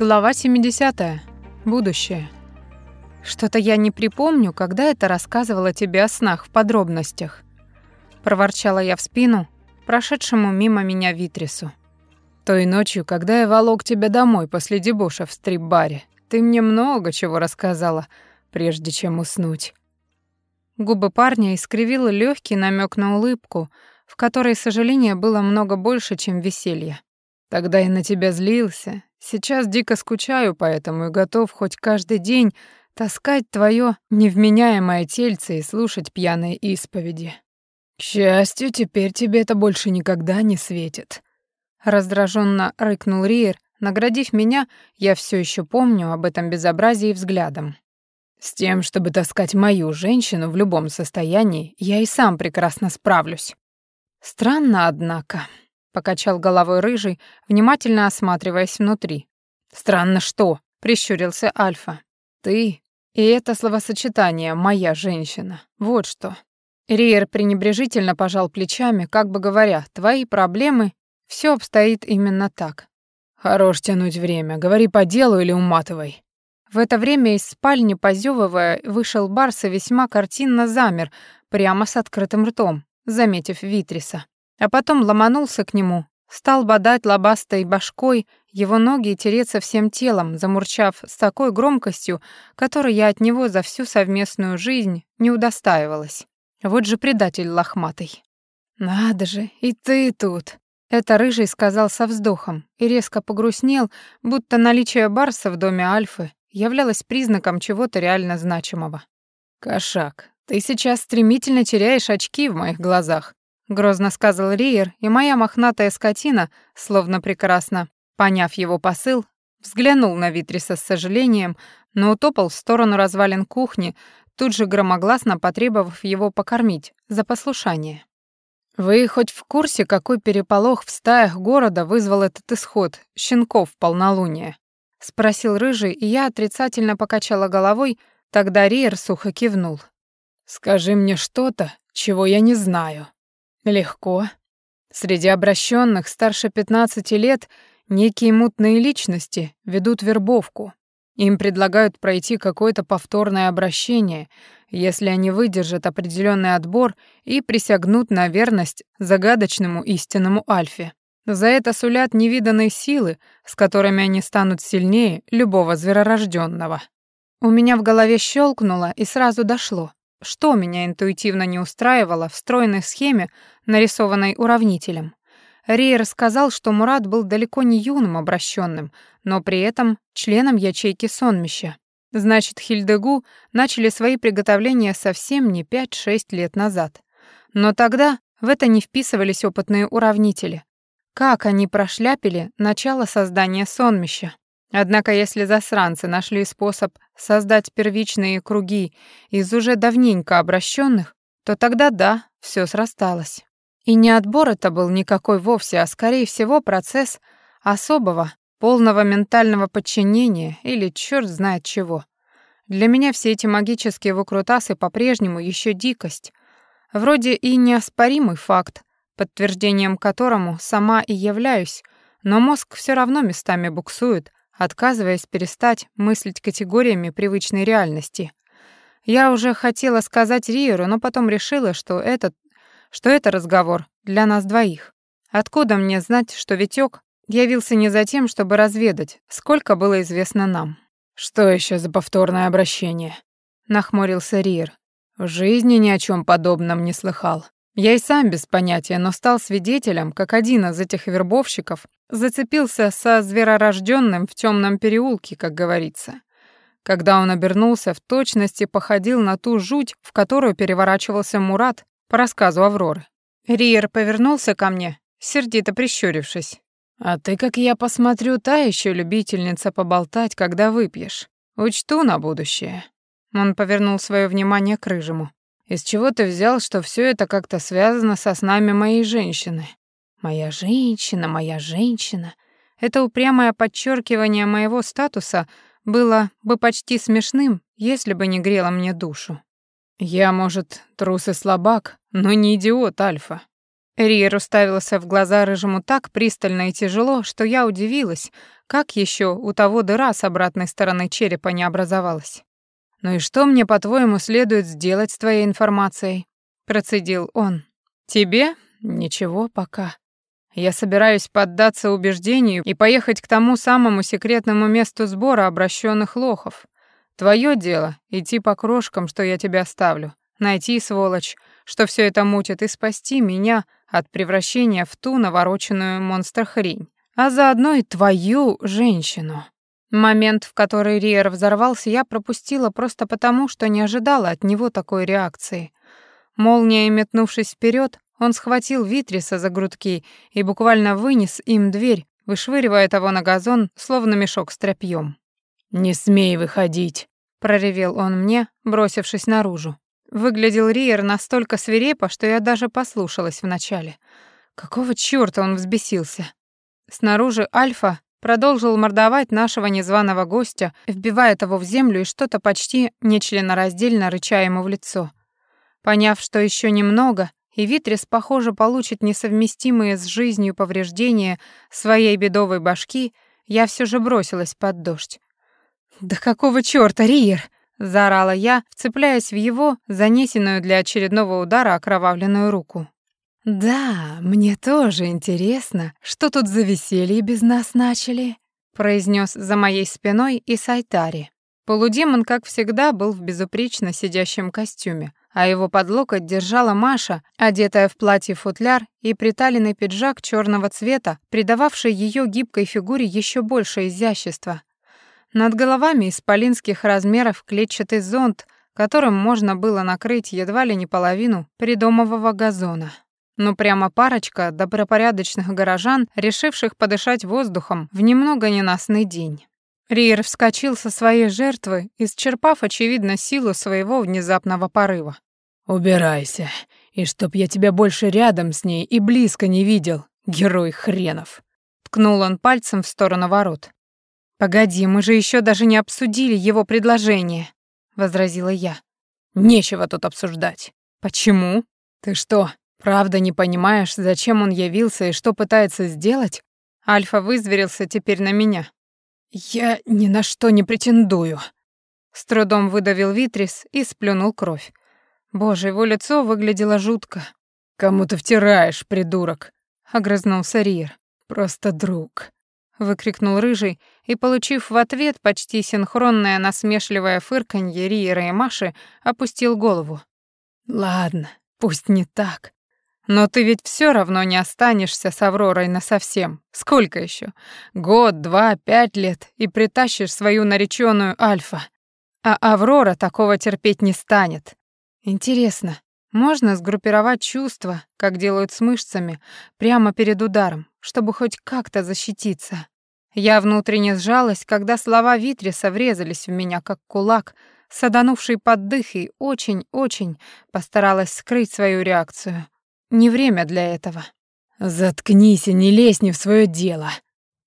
Глава 70. Будущее. Что-то я не припомню, когда это рассказывала тебе о снах в подробностях. Проворчала я в спину прошедшему мимо меня Витрису. Той ночью, когда я волок тебя домой после дебоша в стрип-баре, ты мне много чего рассказала, прежде чем уснуть. Губы парня искривила легкий намек на улыбку, в которой сожаления было много больше, чем веселья. Тогда я на тебя злился, сейчас дико скучаю поэтому и готов хоть каждый день таскать твое невменяемое тельце и слушать пьяные исповеди. К счастью, теперь тебе это больше никогда не светит. Раздраженно рыкнул Риер, наградив меня, я все еще помню об этом безобразии взглядом. С тем, чтобы таскать мою женщину в любом состоянии, я и сам прекрасно справлюсь. Странно, однако. Покачал головой рыжий, внимательно осматриваясь внутри. «Странно что?» — прищурился Альфа. «Ты и это словосочетание «моя женщина». Вот что». Риер пренебрежительно пожал плечами, как бы говоря, «твои проблемы, все обстоит именно так». «Хорош тянуть время, говори по делу или уматывай». В это время из спальни, позевывая, вышел Барс и весьма картинно замер, прямо с открытым ртом, заметив Витриса а потом ломанулся к нему, стал бодать лобастой башкой его ноги и тереться всем телом, замурчав с такой громкостью, которой я от него за всю совместную жизнь не удостаивалась. Вот же предатель лохматый. «Надо же, и ты тут!» Это Рыжий сказал со вздохом и резко погрустнел, будто наличие Барса в доме Альфы являлось признаком чего-то реально значимого. «Кошак, ты сейчас стремительно теряешь очки в моих глазах. Грозно сказал Риер, и моя мохнатая скотина, словно прекрасно поняв его посыл, взглянул на Витриса с сожалением, но утопал в сторону развалин кухни, тут же громогласно потребовав его покормить за послушание. «Вы хоть в курсе, какой переполох в стаях города вызвал этот исход щенков в полнолуние?» — спросил Рыжий, и я отрицательно покачала головой, тогда Риер сухо кивнул. «Скажи мне что-то, чего я не знаю», Легко. Среди обращенных старше 15 лет некие мутные личности ведут вербовку. Им предлагают пройти какое-то повторное обращение, если они выдержат определенный отбор и присягнут на верность загадочному истинному Альфе. За это сулят невиданные силы, с которыми они станут сильнее любого зверорожденного. У меня в голове щелкнуло и сразу дошло. Что меня интуитивно не устраивало в стройной схеме, нарисованной уравнителем? Рейер сказал, что Мурат был далеко не юным обращенным, но при этом членом ячейки сонмища. Значит, Хильдегу начали свои приготовления совсем не 5-6 лет назад. Но тогда в это не вписывались опытные уравнители. Как они прошляпили начало создания сонмища? Однако если засранцы нашли способ создать первичные круги из уже давненько обращенных, то тогда да, все срасталось. И не отбор это был никакой вовсе, а скорее всего процесс особого, полного ментального подчинения или черт знает чего. Для меня все эти магические выкрутасы по-прежнему еще дикость. Вроде и неоспоримый факт, подтверждением которому сама и являюсь, но мозг все равно местами буксует, отказываясь перестать мыслить категориями привычной реальности. Я уже хотела сказать Риеру, но потом решила, что этот, что это разговор для нас двоих. Откуда мне знать, что Витёк явился не за тем, чтобы разведать, сколько было известно нам? Что еще за повторное обращение? нахмурился Риер. В жизни ни о чем подобном не слыхал. Я и сам без понятия, но стал свидетелем, как один из этих вербовщиков зацепился со зверорожденным в темном переулке, как говорится. Когда он обернулся, в точности походил на ту жуть, в которую переворачивался Мурат по рассказу Авроры. Риер повернулся ко мне, сердито прищурившись. «А ты, как я посмотрю, та еще любительница поболтать, когда выпьешь. Учту на будущее». Он повернул свое внимание к Рыжему. «Из чего ты взял, что все это как-то связано со снами моей женщины?» Моя женщина, моя женщина. Это упрямое подчеркивание моего статуса было бы почти смешным, если бы не грело мне душу. Я, может, трус и слабак, но не идиот, Альфа. Риер уставился в глаза рыжему так пристально и тяжело, что я удивилась, как еще у того дыра с обратной стороны черепа не образовалась. «Ну и что мне, по-твоему, следует сделать с твоей информацией?» — процедил он. «Тебе? Ничего пока. Я собираюсь поддаться убеждению и поехать к тому самому секретному месту сбора обращенных лохов. Твое дело — идти по крошкам, что я тебе оставлю, найти сволочь, что все это мутит, и спасти меня от превращения в ту навороченную монстр-хрень, а заодно и твою женщину. Момент, в который Риер взорвался, я пропустила просто потому, что не ожидала от него такой реакции. Молния, метнувшись вперед, он схватил Витриса за грудки и буквально вынес им дверь, вышвыривая того на газон, словно мешок с тряпьем. «Не смей выходить», — проревел он мне, бросившись наружу. Выглядел Риер настолько свирепо, что я даже послушалась вначале. Какого чёрта он взбесился? Снаружи Альфа продолжил мордовать нашего незваного гостя, вбивая того в землю и что-то почти нечленораздельно рыча ему в лицо. Поняв, что еще немного, и Витрис, похоже, получит несовместимые с жизнью повреждения своей бедовой башки, я все же бросилась под дождь. «Да какого чёрта, Риер?» заорала я, вцепляясь в его занесенную для очередного удара окровавленную руку. Да, мне тоже интересно, что тут за веселье без нас начали, произнес за моей спиной и Сайтари. Полудемон, как всегда, был в безупречно сидящем костюме, а его под локоть держала Маша, одетая в платье-футляр и приталенный пиджак черного цвета, придававший ее гибкой фигуре еще больше изящества, над головами исполинских размеров клетчатый зонт, которым можно было накрыть едва ли не половину придомового газона. Но прямо парочка добропорядочных горожан, решивших подышать воздухом в немного ненастный день. Риер вскочил со своей жертвы, исчерпав, очевидно, силу своего внезапного порыва. «Убирайся, и чтоб я тебя больше рядом с ней и близко не видел, герой хренов!» Ткнул он пальцем в сторону ворот. «Погоди, мы же еще даже не обсудили его предложение», — возразила я. «Нечего тут обсуждать». «Почему? Ты что, правда не понимаешь, зачем он явился и что пытается сделать?» Альфа вызверился теперь на меня. «Я ни на что не претендую», — с трудом выдавил Витрис и сплюнул кровь. Боже, его лицо выглядело жутко. «Кому ты втираешь, придурок?» — огрызнулся Рир. «Просто друг» выкрикнул рыжий и, получив в ответ почти синхронное насмешливое фырканье Риера и Маши, опустил голову. Ладно, пусть не так. Но ты ведь все равно не останешься с Авророй насовсем. Сколько еще? Год, два, пять лет и притащишь свою нареченную Альфа. А Аврора такого терпеть не станет. Интересно, можно сгруппировать чувства, как делают с мышцами, прямо перед ударом, чтобы хоть как-то защититься. Я внутренне сжалась, когда слова Витриса врезались в меня, как кулак, саданувший под дых, и очень-очень постаралась скрыть свою реакцию. Не время для этого. «Заткнись и не лезь не в свое дело!»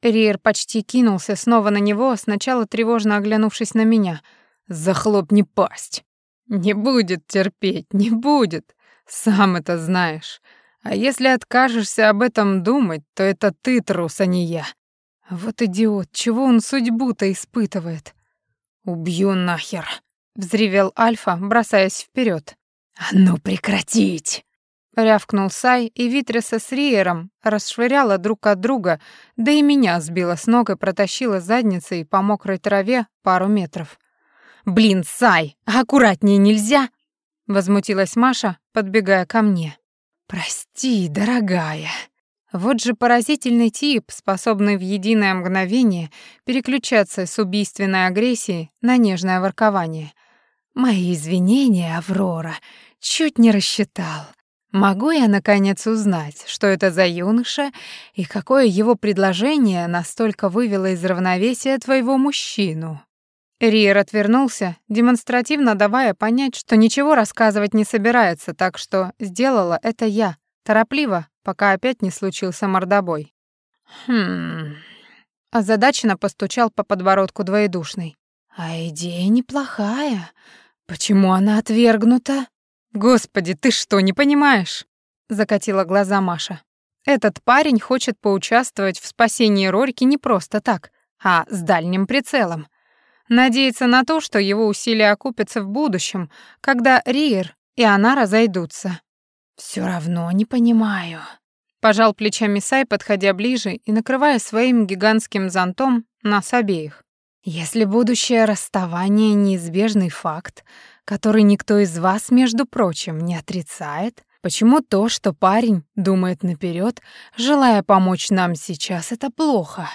Риер почти кинулся снова на него, сначала тревожно оглянувшись на меня. «Захлопни пасть!» Не будет терпеть, не будет. Сам это знаешь. А если откажешься об этом думать, то это ты трус, а не я. Вот идиот, чего он судьбу-то испытывает? Убью нахер, взревел Альфа, бросаясь вперед. А ну прекратить! Рявкнул Сай, и Витриса с Риером расшвыряла друг от друга, да и меня сбила с ног и протащила задницей по мокрой траве пару метров. «Блин, Сай, аккуратнее нельзя?» Возмутилась Маша, подбегая ко мне. «Прости, дорогая». Вот же поразительный тип, способный в единое мгновение переключаться с убийственной агрессии на нежное воркование. «Мои извинения, Аврора, чуть не рассчитал. Могу я, наконец, узнать, что это за юноша и какое его предложение настолько вывело из равновесия твоего мужчину?» Риер отвернулся, демонстративно давая понять, что ничего рассказывать не собирается, так что сделала это я, торопливо, пока опять не случился мордобой. Хм. Озадаченно постучал по подбородку двоедушный. А идея неплохая. Почему она отвергнута? Господи, ты что, не понимаешь? закатила глаза Маша. Этот парень хочет поучаствовать в спасении Рорики не просто так, а с дальним прицелом. Надеется на то, что его усилия окупятся в будущем, когда Риер и она разойдутся. Все равно не понимаю. Пожал плечами Сай, подходя ближе и накрывая своим гигантским зонтом нас обеих. Если будущее расставание неизбежный факт, который никто из вас, между прочим, не отрицает, почему то, что парень думает наперед, желая помочь нам сейчас, это плохо?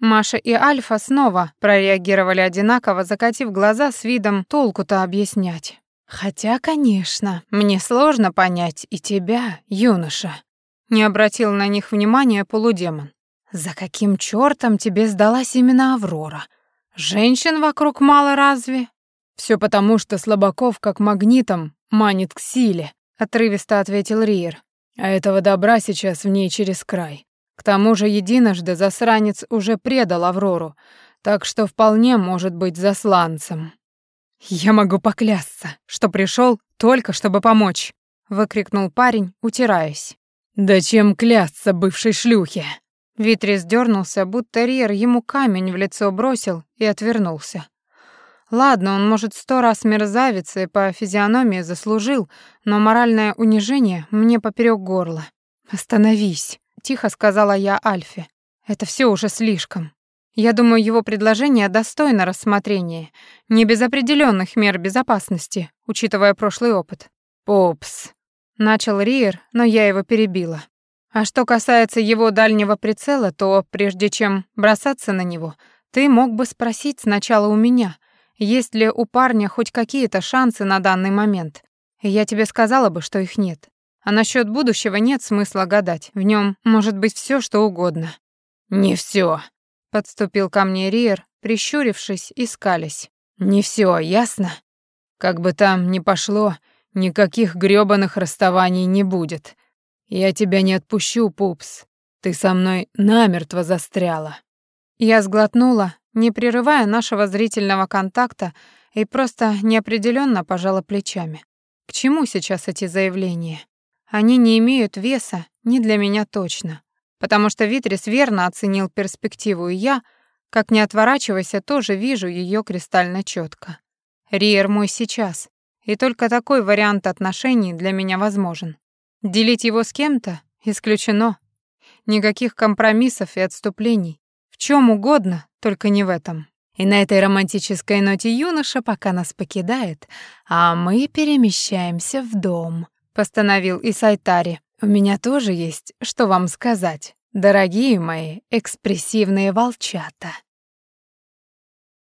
Маша и Альфа снова прореагировали одинаково, закатив глаза с видом толку-то объяснять. Хотя, конечно, мне сложно понять и тебя, юноша. Не обратил на них внимания полудемон. За каким чёртом тебе сдалась именно Аврора? Женщин вокруг мало разве? Все потому, что Слабаков как магнитом манит к силе, отрывисто ответил Риер. А этого добра сейчас в ней через край. К тому же единожды засранец уже предал Аврору, так что вполне может быть засланцем. Я могу поклясться, что пришел только чтобы помочь, выкрикнул парень, утираясь. Да чем клясться бывшей шлюхе? Витрис дернулся, будто Риер ему камень в лицо бросил и отвернулся. Ладно, он, может, сто раз мерзавец и по физиономии заслужил, но моральное унижение мне поперек горла. «Остановись», — тихо сказала я Альфе. «Это все уже слишком. Я думаю, его предложение достойно рассмотрения, не без определенных мер безопасности, учитывая прошлый опыт». «Попс», — начал Риер, но я его перебила. А что касается его дальнего прицела, то прежде чем бросаться на него, ты мог бы спросить сначала у меня, есть ли у парня хоть какие-то шансы на данный момент. Я тебе сказала бы, что их нет. А насчет будущего нет смысла гадать. В нем может быть все, что угодно. Не все, подступил ко мне Риер, прищурившись и скалясь. Не все, ясно? Как бы там ни пошло, никаких грёбаных расставаний не будет. «Я тебя не отпущу, пупс. Ты со мной намертво застряла». Я сглотнула, не прерывая нашего зрительного контакта, и просто неопределенно пожала плечами. К чему сейчас эти заявления? Они не имеют веса, не для меня точно. Потому что Витрис верно оценил перспективу, и я, как не отворачивайся, тоже вижу ее кристально четко. Риер мой сейчас, и только такой вариант отношений для меня возможен. Делить его с кем-то исключено. Никаких компромиссов и отступлений. В чем угодно, только не в этом. И на этой романтической ноте юноша пока нас покидает, а мы перемещаемся в дом, постановил Исайтари. У меня тоже есть, что вам сказать, дорогие мои экспрессивные волчата.